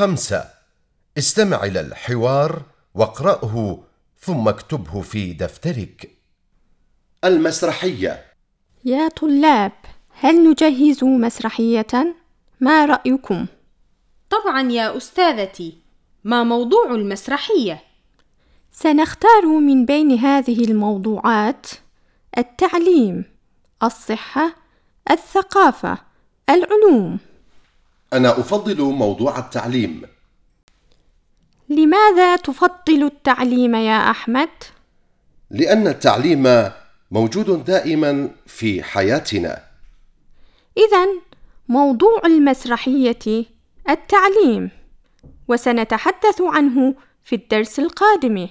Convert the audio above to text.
خمسة استمع إلى الحوار واقرأه ثم اكتبه في دفترك المسرحية يا طلاب هل نجهز مسرحية؟ ما رأيكم؟ طبعا يا أستاذتي ما موضوع المسرحية؟ سنختار من بين هذه الموضوعات التعليم الصحة الثقافة العلوم أنا أفضل موضوع التعليم. لماذا تفضل التعليم يا أحمد؟ لأن التعليم موجود دائما في حياتنا. إذا موضوع المسرحية التعليم وسنتحدث عنه في الدرس القادم.